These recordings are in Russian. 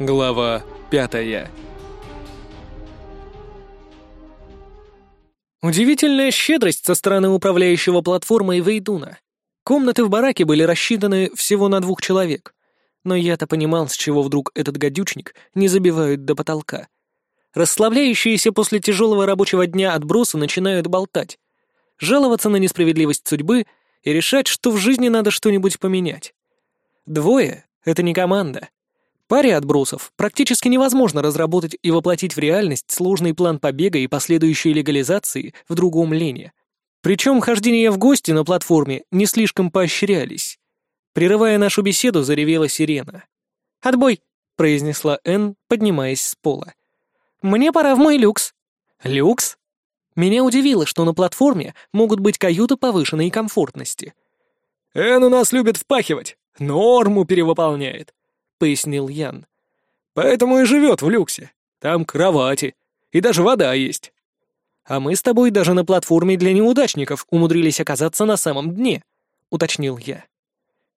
Глава пятая Удивительная щедрость со стороны управляющего платформой Вейдуна. Комнаты в бараке были рассчитаны всего на двух человек. Но я-то понимал, с чего вдруг этот гадючник не забивают до потолка. Расслабляющиеся после тяжелого рабочего дня отбросы начинают болтать, жаловаться на несправедливость судьбы и решать, что в жизни надо что-нибудь поменять. Двое — это не команда. Паре отбросов практически невозможно разработать и воплотить в реальность сложный план побега и последующей легализации в другом лене. Причем хождения в гости на платформе не слишком поощрялись. Прерывая нашу беседу, заревела сирена. «Отбой!» — произнесла Энн, поднимаясь с пола. «Мне пора в мой люкс». «Люкс?» Меня удивило, что на платформе могут быть каюты повышенной комфортности. «Эн у нас любит впахивать, норму перевыполняет», — пояснил Ян. «Поэтому и живет в люксе. Там кровати, и даже вода есть». «А мы с тобой даже на платформе для неудачников умудрились оказаться на самом дне», — уточнил я.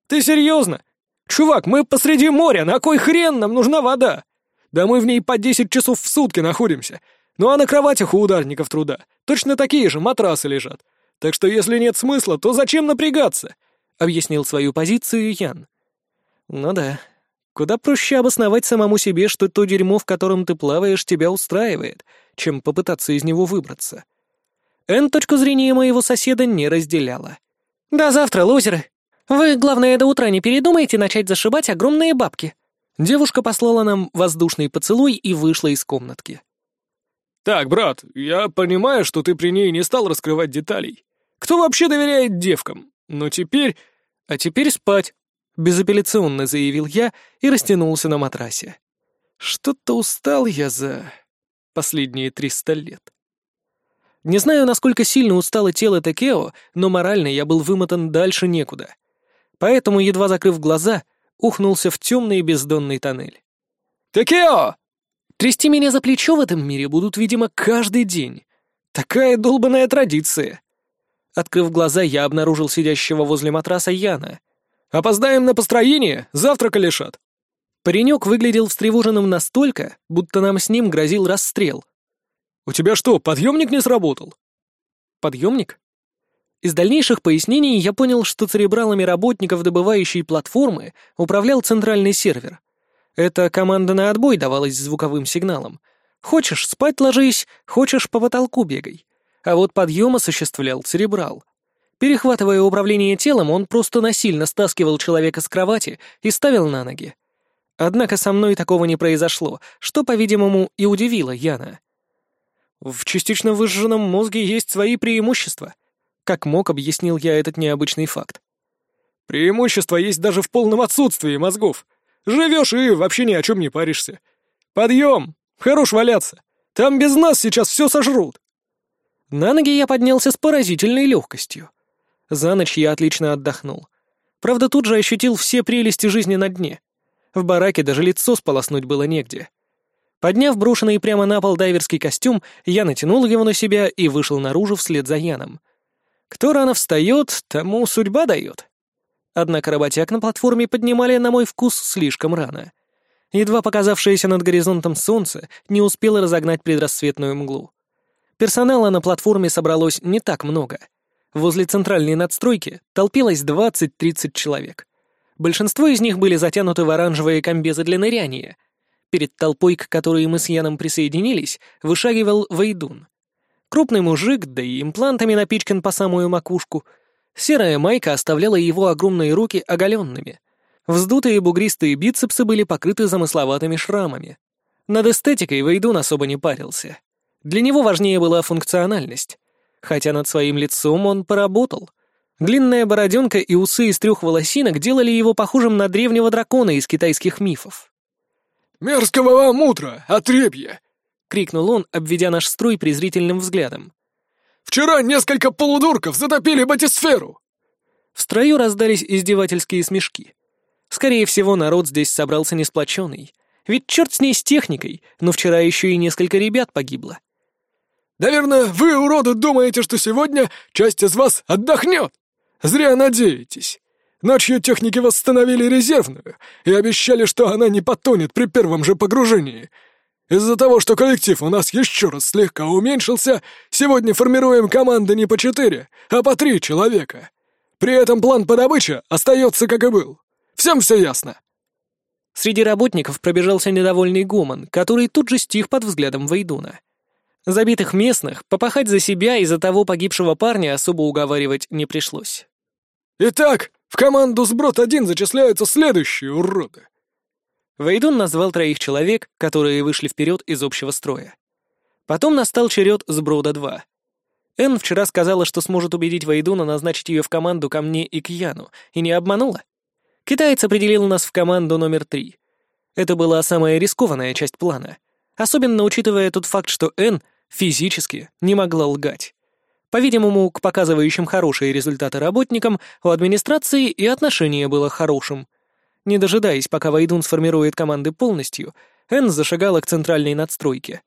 «Ты серьезно? Чувак, мы посреди моря, на кой хрен нам нужна вода? Да мы в ней по десять часов в сутки находимся. Ну а на кроватях у ударников труда точно такие же матрасы лежат. Так что если нет смысла, то зачем напрягаться?» — объяснил свою позицию Ян. «Ну да. Куда проще обосновать самому себе, что то дерьмо, в котором ты плаваешь, тебя устраивает, чем попытаться из него выбраться». Эн точку зрения моего соседа не разделяла. «До завтра, лузеры! Вы, главное, до утра не передумайте начать зашибать огромные бабки!» Девушка послала нам воздушный поцелуй и вышла из комнатки. «Так, брат, я понимаю, что ты при ней не стал раскрывать деталей. Кто вообще доверяет девкам? Но теперь... А теперь спать!» — безапелляционно заявил я и растянулся на матрасе. «Что-то устал я за... последние триста лет». Не знаю, насколько сильно устало тело Текео, но морально я был вымотан дальше некуда. Поэтому, едва закрыв глаза, ухнулся в темный бездонный тоннель. «Текео!» Трясти меня за плечо в этом мире будут, видимо, каждый день. Такая долбанная традиция. Открыв глаза, я обнаружил сидящего возле матраса Яна. «Опоздаем на построение, завтрака лишат». Паренек выглядел встревоженным настолько, будто нам с ним грозил расстрел. «У тебя что, подъемник не сработал?» «Подъемник?» Из дальнейших пояснений я понял, что церебралами работников добывающей платформы управлял центральный сервер. Эта команда на отбой давалась звуковым сигналом. Хочешь, спать ложись, хочешь, по потолку бегай. А вот подъем осуществлял церебрал. Перехватывая управление телом, он просто насильно стаскивал человека с кровати и ставил на ноги. Однако со мной такого не произошло, что, по-видимому, и удивило Яна. В частично выжженном мозге есть свои преимущества. Как мог, объяснил я этот необычный факт. Преимущество есть даже в полном отсутствии мозгов. Живешь и вообще ни о чем не паришься. Подъем! Хорош валяться! Там без нас сейчас все сожрут!» На ноги я поднялся с поразительной легкостью. За ночь я отлично отдохнул. Правда, тут же ощутил все прелести жизни на дне. В бараке даже лицо сполоснуть было негде. Подняв брошенный прямо на пол дайверский костюм, я натянул его на себя и вышел наружу вслед за Яном. Кто рано встает, тому судьба дает. Однако работяг на платформе поднимали на мой вкус слишком рано. Едва показавшееся над горизонтом солнце не успело разогнать предрассветную мглу. Персонала на платформе собралось не так много. Возле центральной надстройки толпилось 20-30 человек. Большинство из них были затянуты в оранжевые комбезы для ныряния. Перед толпой, к которой мы с Яном присоединились, вышагивал Вейдун. Крупный мужик, да и имплантами напичкан по самую макушку — Серая майка оставляла его огромные руки оголенными. Вздутые бугристые бицепсы были покрыты замысловатыми шрамами. Над эстетикой Вейдун особо не парился. Для него важнее была функциональность. Хотя над своим лицом он поработал. Длинная бороденка и усы из трех волосинок делали его похожим на древнего дракона из китайских мифов. «Мерзкого вам утра, отребье!» — крикнул он, обведя наш строй презрительным взглядом. Вчера несколько полудурков затопили батисферу!» В строю раздались издевательские смешки. Скорее всего, народ здесь собрался не сплоченный. Ведь черт с ней с техникой, но вчера еще и несколько ребят погибло. «Наверное, вы, уроды, думаете, что сегодня часть из вас отдохнет? Зря надеетесь. Ночью техники восстановили резервную и обещали, что она не потонет при первом же погружении. Из-за того, что коллектив у нас еще раз слегка уменьшился, сегодня формируем команды не по четыре, а по три человека. При этом план по добыче остается как и был. Всем все ясно?» Среди работников пробежался недовольный гомон, который тут же стих под взглядом Вейдуна. Забитых местных попахать за себя из-за того погибшего парня особо уговаривать не пришлось. «Итак, в команду Сброд-1 зачисляются следующие уроды». Вейдун назвал троих человек, которые вышли вперед из общего строя. Потом настал черед Сброда-2. Энн вчера сказала, что сможет убедить Вейдуна назначить ее в команду ко мне и к Яну, и не обманула. Китаец определил нас в команду номер три. Это была самая рискованная часть плана, особенно учитывая тот факт, что Энн физически не могла лгать. По-видимому, к показывающим хорошие результаты работникам у администрации и отношение было хорошим. Не дожидаясь, пока Вайдун сформирует команды полностью, Энн зашагала к центральной надстройке.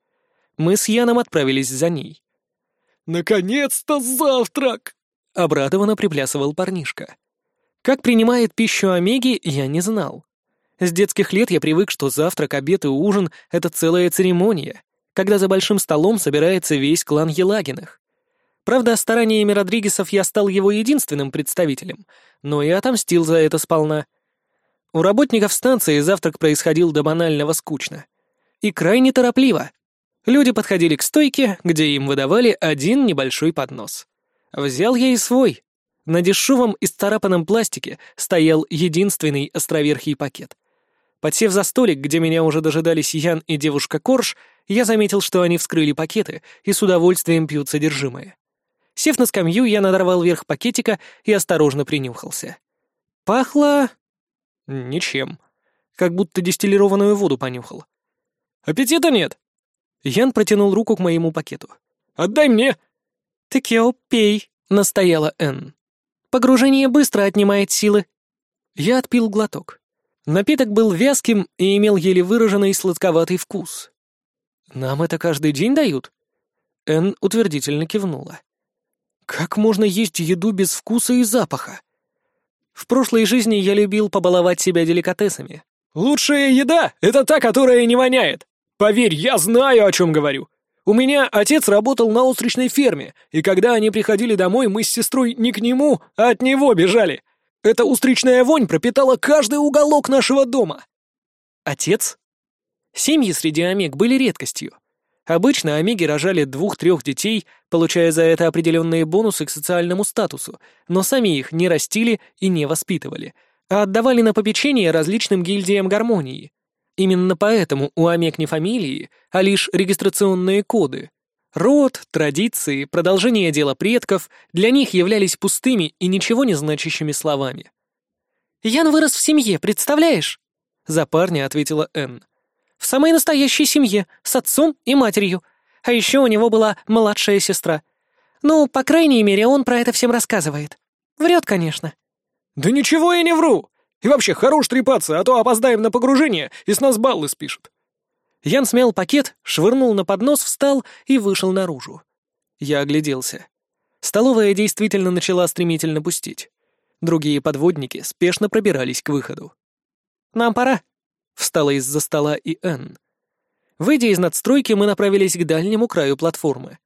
Мы с Яном отправились за ней. «Наконец-то завтрак!» — обрадованно приплясывал парнишка. Как принимает пищу Омеги, я не знал. С детских лет я привык, что завтрак, обед и ужин — это целая церемония, когда за большим столом собирается весь клан Елагиных. Правда, стараниями Родригесов я стал его единственным представителем, но и отомстил за это сполна. У работников станции завтрак происходил до банального скучно. И крайне торопливо. Люди подходили к стойке, где им выдавали один небольшой поднос. Взял я и свой. На дешевом и старапанном пластике стоял единственный островерхий пакет. Подсев за столик, где меня уже дожидались Ян и девушка Корж, я заметил, что они вскрыли пакеты и с удовольствием пьют содержимое. Сев на скамью, я надорвал верх пакетика и осторожно принюхался. Пахло... ничем. Как будто дистиллированную воду понюхал. «Аппетита нет!» Ян протянул руку к моему пакету. «Отдай мне!» «Так я пей», — настояла Энн. «Погружение быстро отнимает силы». Я отпил глоток. Напиток был вязким и имел еле выраженный сладковатый вкус. «Нам это каждый день дают?» Энн утвердительно кивнула. Как можно есть еду без вкуса и запаха? В прошлой жизни я любил побаловать себя деликатесами. Лучшая еда — это та, которая не воняет. Поверь, я знаю, о чем говорю. У меня отец работал на устричной ферме, и когда они приходили домой, мы с сестрой не к нему, а от него бежали. Эта устричная вонь пропитала каждый уголок нашего дома. Отец? Семьи среди омег были редкостью. Обычно омеги рожали двух-трех детей, получая за это определенные бонусы к социальному статусу, но сами их не растили и не воспитывали, а отдавали на попечение различным гильдиям гармонии. Именно поэтому у омег не фамилии, а лишь регистрационные коды. Род, традиции, продолжение дела предков для них являлись пустыми и ничего не значащими словами. «Ян вырос в семье, представляешь?» За парня ответила Энн. В самой настоящей семье, с отцом и матерью. А еще у него была младшая сестра. Ну, по крайней мере, он про это всем рассказывает. Врет, конечно. Да ничего я не вру. И вообще, хорош трепаться, а то опоздаем на погружение, и с нас баллы спишут. Ян смял пакет, швырнул на поднос, встал и вышел наружу. Я огляделся. Столовая действительно начала стремительно пустить. Другие подводники спешно пробирались к выходу. «Нам пора», Встала из-за стола и Энн. Выйдя из надстройки, мы направились к дальнему краю платформы.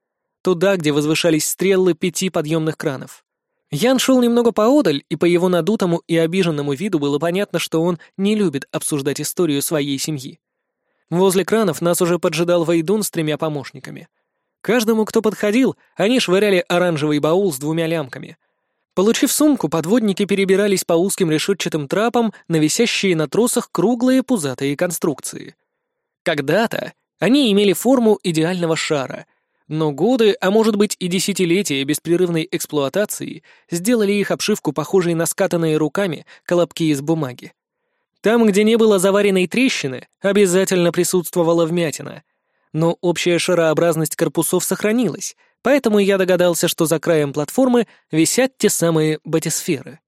Туда, где возвышались стрелы пяти подъемных кранов. Ян шел немного поодаль, и по его надутому и обиженному виду было понятно, что он не любит обсуждать историю своей семьи. Возле кранов нас уже поджидал Вейдун с тремя помощниками. Каждому, кто подходил, они швыряли оранжевый баул с двумя лямками — Получив сумку, подводники перебирались по узким решетчатым трапам на висящие на тросах круглые пузатые конструкции. Когда-то они имели форму идеального шара, но годы, а может быть и десятилетия беспрерывной эксплуатации сделали их обшивку похожей на скатанные руками колобки из бумаги. Там, где не было заваренной трещины, обязательно присутствовала вмятина, но общая шарообразность корпусов сохранилась — поэтому я догадался, что за краем платформы висят те самые батисферы.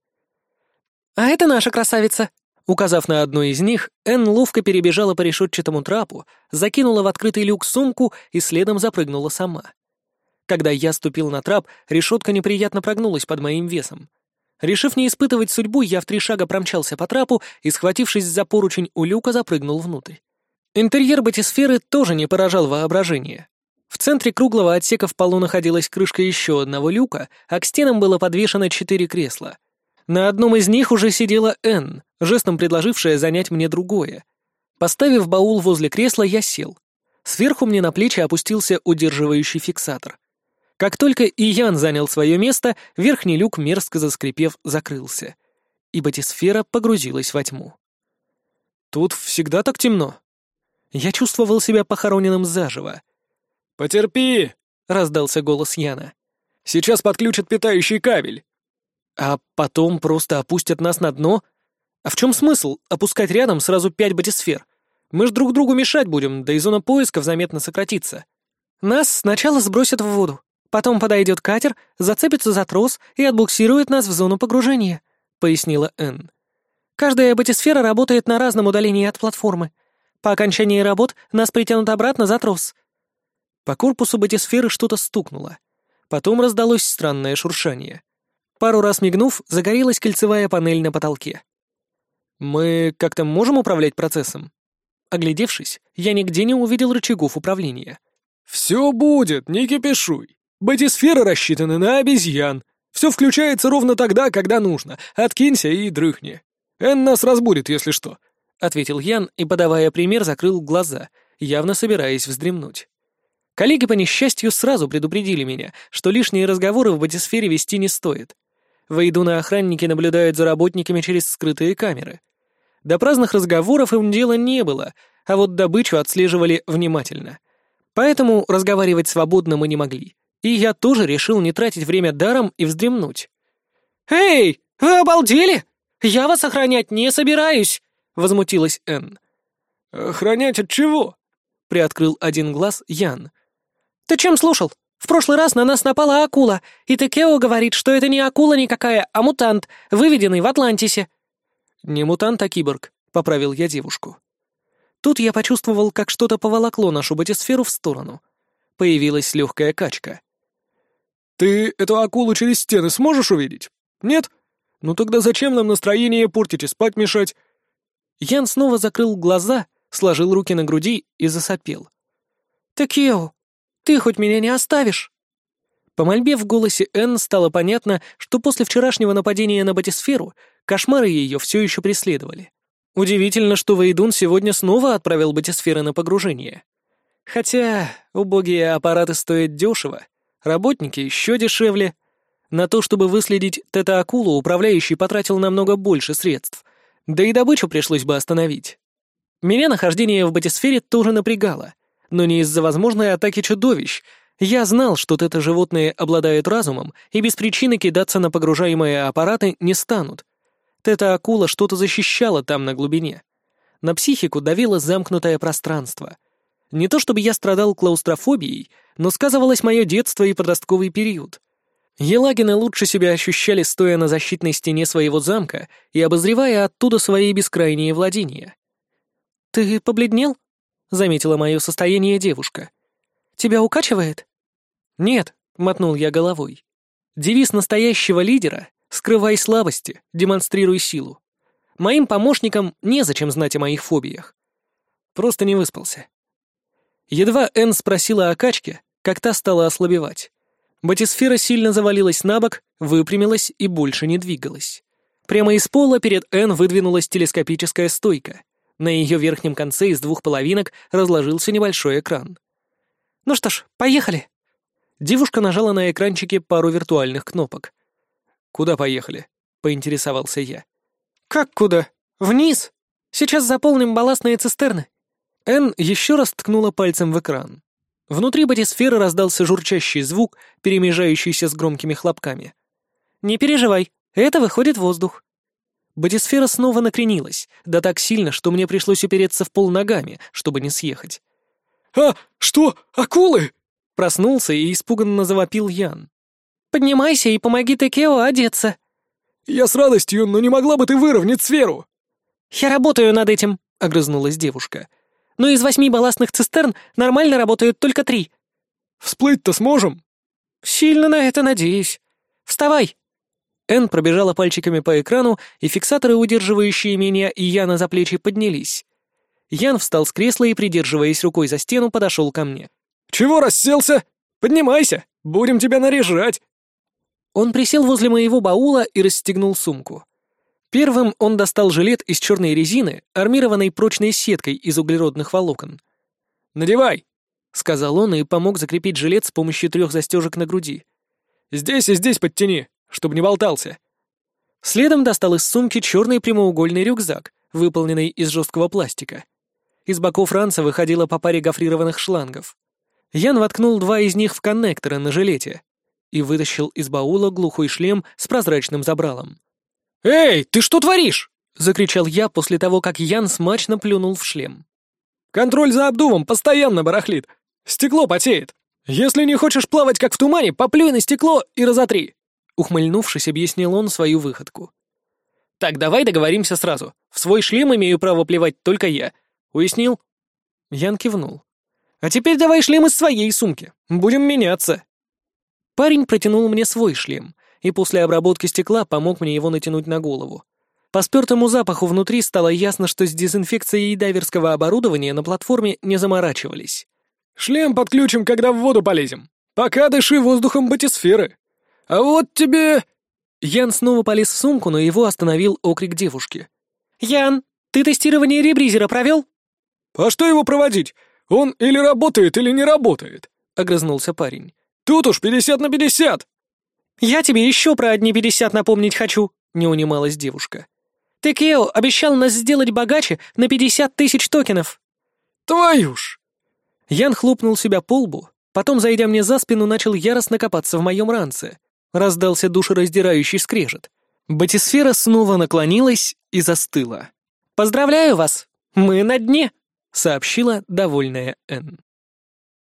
«А это наша красавица!» Указав на одну из них, Энн ловко перебежала по решетчатому трапу, закинула в открытый люк сумку и следом запрыгнула сама. Когда я ступил на трап, решетка неприятно прогнулась под моим весом. Решив не испытывать судьбу, я в три шага промчался по трапу и, схватившись за поручень у люка, запрыгнул внутрь. Интерьер батисферы тоже не поражал воображение. В центре круглого отсека в полу находилась крышка еще одного люка, а к стенам было подвешено четыре кресла. На одном из них уже сидела Энн, жестом предложившая занять мне другое. Поставив баул возле кресла, я сел. Сверху мне на плечи опустился удерживающий фиксатор. Как только Иян занял свое место, верхний люк, мерзко заскрипев, закрылся. И батисфера погрузилась во тьму. «Тут всегда так темно?» Я чувствовал себя похороненным заживо. «Потерпи!» — раздался голос Яна. «Сейчас подключат питающий кабель». «А потом просто опустят нас на дно? А в чем смысл опускать рядом сразу пять батисфер? Мы ж друг другу мешать будем, да и зона поисков заметно сократится. Нас сначала сбросят в воду, Потом подойдет катер, зацепится за трос и отбуксирует нас в зону погружения», — пояснила Энн. «Каждая батисфера работает на разном удалении от платформы. По окончании работ нас притянут обратно за трос». По корпусу батисферы что-то стукнуло. Потом раздалось странное шуршание. Пару раз мигнув, загорелась кольцевая панель на потолке. «Мы как-то можем управлять процессом?» Оглядевшись, я нигде не увидел рычагов управления. «Все будет, не кипишуй!» Батисферы рассчитаны на обезьян. Все включается ровно тогда, когда нужно. Откинься и дрыхни. Эн нас разбудит, если что», — ответил Ян и, подавая пример, закрыл глаза, явно собираясь вздремнуть. Коллеги, по несчастью, сразу предупредили меня, что лишние разговоры в батисфере вести не стоит. Войдуны охранники наблюдают за работниками через скрытые камеры. До праздных разговоров им дела не было, а вот добычу отслеживали внимательно. Поэтому разговаривать свободно мы не могли и я тоже решил не тратить время даром и вздремнуть. «Эй, вы обалдели? Я вас охранять не собираюсь!» — возмутилась Энн. «Охранять от чего?» — приоткрыл один глаз Ян. «Ты чем слушал? В прошлый раз на нас напала акула, и Текео говорит, что это не акула никакая, а мутант, выведенный в Атлантисе». «Не мутант, а киборг», — поправил я девушку. Тут я почувствовал, как что-то поволокло нашу батисферу в сторону. Появилась легкая качка. Ты эту акулу через стены сможешь увидеть? Нет? Ну тогда зачем нам настроение портить и спать мешать?» Ян снова закрыл глаза, сложил руки на груди и засопел. «Такео, ты хоть меня не оставишь?» По мольбе в голосе Энн стало понятно, что после вчерашнего нападения на батисферу кошмары ее все еще преследовали. Удивительно, что Вейдун сегодня снова отправил батисферы на погружение. Хотя убогие аппараты стоят дешево, Работники еще дешевле. На то, чтобы выследить тета-акулу, управляющий потратил намного больше средств. Да и добычу пришлось бы остановить. Меня нахождение в батисфере тоже напрягало. Но не из-за возможной атаки чудовищ. Я знал, что тета-животные обладают разумом и без причины кидаться на погружаемые аппараты не станут. Тета-акула что-то защищала там на глубине. На психику давило замкнутое пространство. Не то чтобы я страдал клаустрофобией, но сказывалось мое детство и подростковый период. Елагины лучше себя ощущали, стоя на защитной стене своего замка и обозревая оттуда свои бескрайние владения. «Ты побледнел?» — заметила мое состояние девушка. «Тебя укачивает?» «Нет», — мотнул я головой. «Девиз настоящего лидера — скрывай слабости, демонстрируй силу. Моим помощникам незачем знать о моих фобиях. Просто не выспался. Едва Энн спросила о качке, как та стала ослабевать. Батисфера сильно завалилась на бок, выпрямилась и больше не двигалась. Прямо из пола перед Энн выдвинулась телескопическая стойка. На ее верхнем конце из двух половинок разложился небольшой экран. «Ну что ж, поехали!» Девушка нажала на экранчике пару виртуальных кнопок. «Куда поехали?» — поинтересовался я. «Как куда? Вниз! Сейчас заполним балластные цистерны. Энн еще раз ткнула пальцем в экран. Внутри батисферы раздался журчащий звук, перемежающийся с громкими хлопками. «Не переживай, это выходит воздух». Батисфера снова накренилась, да так сильно, что мне пришлось упереться в пол ногами, чтобы не съехать. «А, что, акулы?» Проснулся и испуганно завопил Ян. «Поднимайся и помоги Текео одеться». «Я с радостью, но не могла бы ты выровнять сферу?» «Я работаю над этим», — огрызнулась девушка но из восьми балластных цистерн нормально работают только три». «Всплыть-то сможем?» «Сильно на это надеюсь. Вставай!» Энн пробежала пальчиками по экрану, и фиксаторы, удерживающие меня и Яна за плечи, поднялись. Ян встал с кресла и, придерживаясь рукой за стену, подошел ко мне. «Чего расселся? Поднимайся, будем тебя наряжать!» Он присел возле моего баула и расстегнул сумку. Первым он достал жилет из черной резины, армированной прочной сеткой из углеродных волокон. «Надевай!» — сказал он и помог закрепить жилет с помощью трех застежек на груди. «Здесь и здесь подтяни, чтобы не болтался». Следом достал из сумки черный прямоугольный рюкзак, выполненный из жесткого пластика. Из боков ранца выходило по паре гофрированных шлангов. Ян воткнул два из них в коннекторы на жилете и вытащил из баула глухой шлем с прозрачным забралом. «Эй, ты что творишь?» — закричал я после того, как Ян смачно плюнул в шлем. «Контроль за обдувом постоянно барахлит. Стекло потеет. Если не хочешь плавать, как в тумане, поплюй на стекло и разотри!» Ухмыльнувшись, объяснил он свою выходку. «Так, давай договоримся сразу. В свой шлем имею право плевать только я. Уяснил?» Ян кивнул. «А теперь давай шлем из своей сумки. Будем меняться». Парень протянул мне свой шлем, и после обработки стекла помог мне его натянуть на голову. По спёртому запаху внутри стало ясно, что с дезинфекцией дайверского оборудования на платформе не заморачивались. «Шлем подключим, когда в воду полезем. Пока дыши воздухом батисферы. А вот тебе...» Ян снова полез в сумку, но его остановил окрик девушки. «Ян, ты тестирование ребризера провел?» «А что его проводить? Он или работает, или не работает», — огрызнулся парень. «Тут уж пятьдесят на пятьдесят!» «Я тебе еще про одни пятьдесят напомнить хочу», — не унималась девушка. «Ты, Кео, обещал нас сделать богаче на пятьдесят тысяч токенов». «Твою ж!» Ян хлопнул себя по лбу, потом, зайдя мне за спину, начал яростно копаться в моем ранце. Раздался душераздирающий скрежет. Батисфера снова наклонилась и застыла. «Поздравляю вас! Мы на дне!» — сообщила довольная Энн.